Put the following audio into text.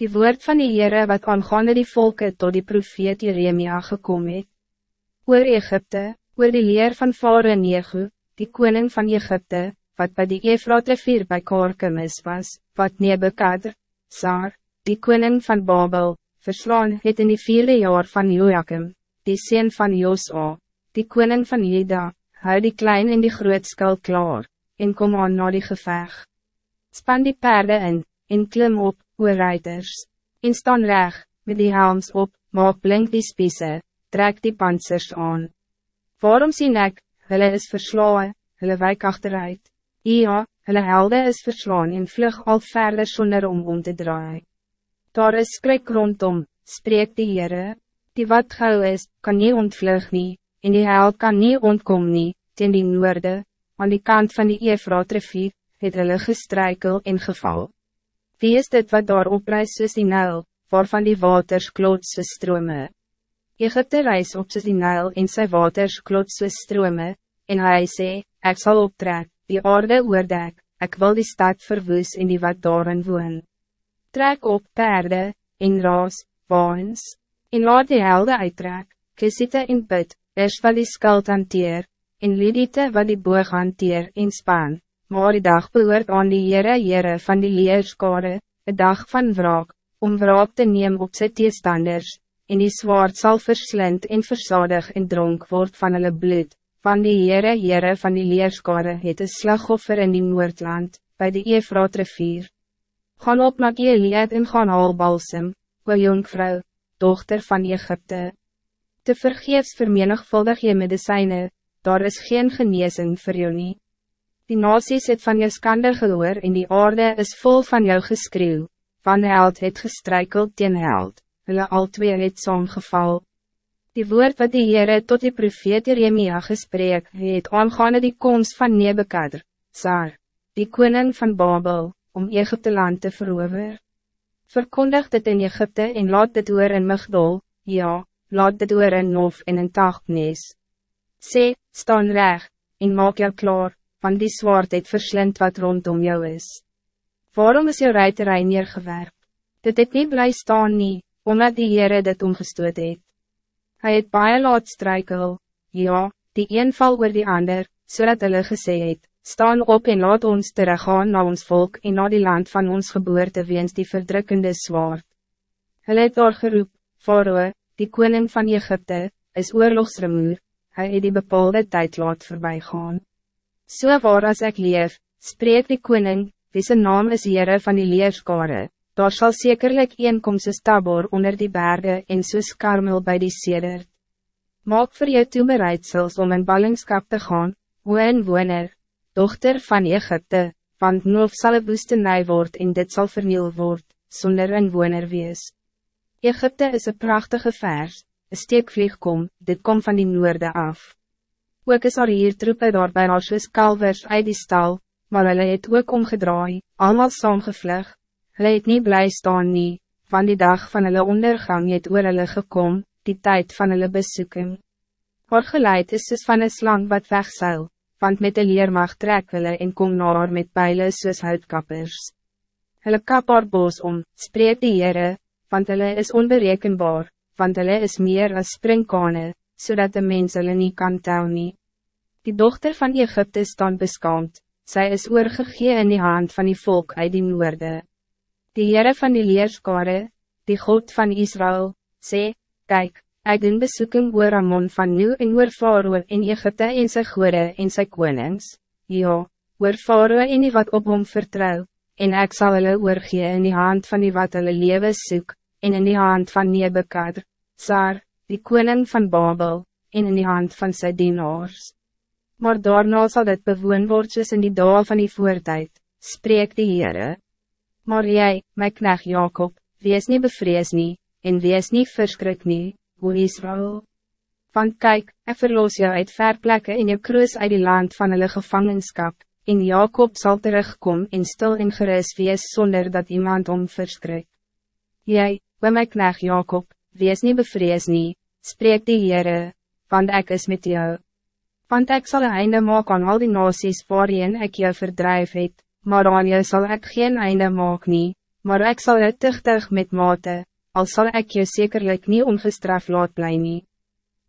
Die woord van die Heere wat aangaande die volke tot die profeet Jeremia gekom het. Oor Egypte, oor die leer van Faroe Nego, die koning van Egypte, wat bij die Efraat rivier by Korkemis was, wat Nebekadr, Saar, die koning van Babel, verslaan het in die vierde jaar van Joachim, die sien van Josa, die koning van Juda, hou die klein en die groot skil klaar, en kom aan na die geveg. Span die paarden in, en klim op, oor ruiters, en staan reg, met die helms op, maak blink die spiese, trek die pansers aan. Waarom sien ek, hulle is verslaan, hulle wijk achteruit, ja, hulle helde is verslaan en vlug al verder sonder om om te draaien. Daar is skrik rondom, spreek die Heere, die wat gauw is, kan niet ontvlug nie, en die held kan niet ontkom nie, ten die noorde, aan die kant van die Efraat rivier, het hulle gestrijkel en geval. Wie is dit wat daar opreis soos die Nijl, waarvan die waters kloot soos strome? Egypte reis op soos die Nijl en sy waters kloot soos strome, en hij sê, ek sal optrek, die aarde oordek, ek wil die stad verwoes en die wat daarin woon. Trek op perde, en raas, waans, en laat die helde uittrek, kisite en put, is wat die skuld hanteer, en lidite wat die boog hanteer en span maar die dag behoort aan die Heere Heere van die leerskade, een dag van wraak, om wraak te neem op sy teestanders, en die zwaard zal verslind en versadig en dronk word van hulle bloed, van die Heere Heere van die leerskade het een slagoffer in die Noordland, bij de Efraat rivier. Gaan op na Gilead en gaan haal balsem, o jonkvrou, dochter van Egypte. Te vergeefs vermenigvuldig je medicijnen, daar is geen genezing voor jou niet. Die nasies het van jou skande gehoor en die aarde is vol van jou geskreeuw, van held het gestrijkeld teen held, hulle al twee het geval. Die woord wat die Heere tot die profeet Jeremia gesprek het aangaande die komst van Nebekadr, Saar, die koning van Babel, om Egypte land te verover. Verkondig dit in Egypte en laat dit oor in Migdol, ja, laat dit oor in Nof en in Tachtnees. Sê, staan reg, en maak jou klaar, van die zwaard het verslind wat rondom jou is. Waarom is jou ruiterij neergewerp? Dit het niet blij staan nie, omdat die Heere dit omgestoot het. Hij het baie laat strijkel, ja, die een val oor die ander, zodat hulle gesê het, staan op en laat ons teruggaan na ons volk en na die land van ons geboorte weens die verdrukkende zwaard. Hulle het daar geroep, Faroe, die koning van Egypte, is oorlogsremoer, hij het die bepaalde tijd laat voorbij gaan. So waar as ek leef, spreek die koning, wie zijn naam is Heere van die leerskare, daar zal zekerlijk een kom soos tabor onder die bergen en soos karmel by die sedert. Maak voor jou toebereidsels om in ballingskap te gaan, een woner, dochter van Egypte, want noof sal een woestenij word en dit zal verniel word, zonder een woner wees. Egypte is een prachtige vers, een steekvlieg kom, dit komt van die noorde af. Ook is er hier troepen daar bij als soos kalvers uit die stal, maar hulle het ook omgedraai, allemaal saamgevlug. Hulle het nie blij staan nie, van die dag van hulle ondergang het oor hulle gekom, die tijd van hulle besoeking. Haar geleid is soos van een slang wat wegseil, want met de leermacht trek hulle en kom naar met pijlen soos houtkappers. Hulle kap haar boos om, spreek die Heere, want hulle is onberekenbaar, want hulle is meer als springkane, zodat de mens hulle nie kan tel nie. Die dochter van Egypte staan beskaamd, zij is oorgegee in die hand van die volk uit die noorde. Die Heere van die Leerskare, die God van Israël, sê, Kijk, ek doen besoeking oor Amon van Nieuw en oor Faroe in Egypte en sy goede en sy konings, ja, oor Faroe en die wat op hom vertrouw, en ek sal hulle oorgee in die hand van die wat hulle lewe soek, en in die hand van Nebekadr, Sar, die koning van Babel, en in die hand van sy dienaars maar daarna zal dit bewoon word soos in die daal van die voortijd, spreek die Heere. Maar jij, my knecht Jacob, wees niet bevrees nie, en wees niet verskrik nie, hoe Israël. Want kijk, ik verloos jou uit verplekken in je kruis uit die land van hulle gevangenschap, en Jacob zal terugkomen in stil en gerust wees zonder dat iemand om verskrik. Jij, by my knecht Jacob, wees niet bevrees nie, spreek die Heere, want ik is met jou want ik zal een einde maken aan al die nasies waarin ik jou verdrijf het, maar aan jou zal ik geen einde maken nie, maar ik zal het tuchtig met mate, al zal ik je zekerlijk niet ongestraft laat blij nie.